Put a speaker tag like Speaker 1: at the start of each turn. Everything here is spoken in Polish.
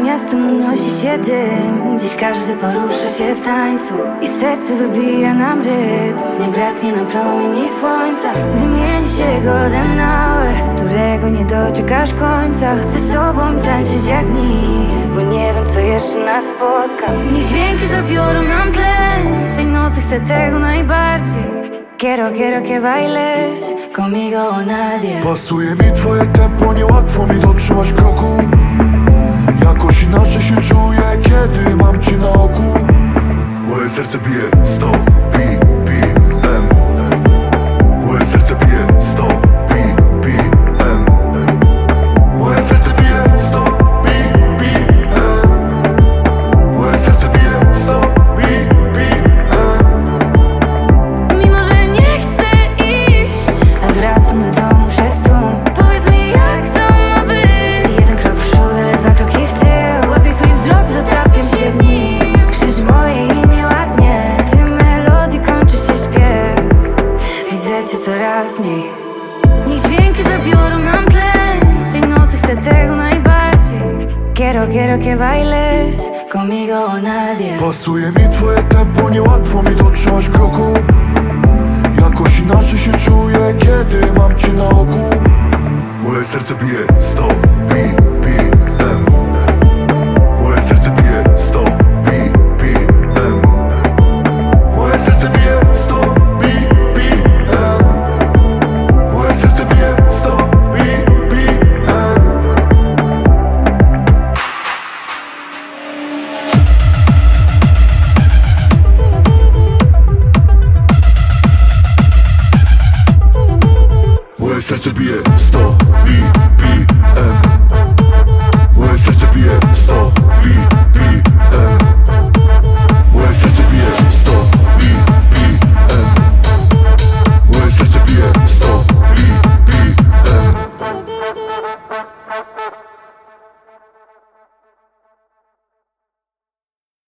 Speaker 1: miastem unosi się dym. Dziś każdy porusza się w tańcu. I serce wybija nam rytm. Nie braknie nam promieni słońca. Gdy mieni się golden hour Którego nie doczekasz końca. Chcę z tobą tańczyć jak nic Bo nie wiem co jeszcze nas spotka. Niech dźwięki zabiorą nam tlen Tej nocy chcę tego najbardziej. Quiero, quiero que bailes conmigo o nadie
Speaker 2: Pasuje mi twoje tempo, niełatwo mi dotrzymać kroku serce bije 100 BPM
Speaker 1: coraz mniej Niech dźwięki zabiorą nam tlen Tej nocy chcę tego najbardziej. Quiero, quiero que bailes Conmigo o nadie
Speaker 2: Pasuje mi twoje tempo, niełatwo mi dotrzymać kroku. Jakoś inaczej się czuję, kiedy mam cię na oku. Moje serce bije 100 BPM Srce bije 100 BPM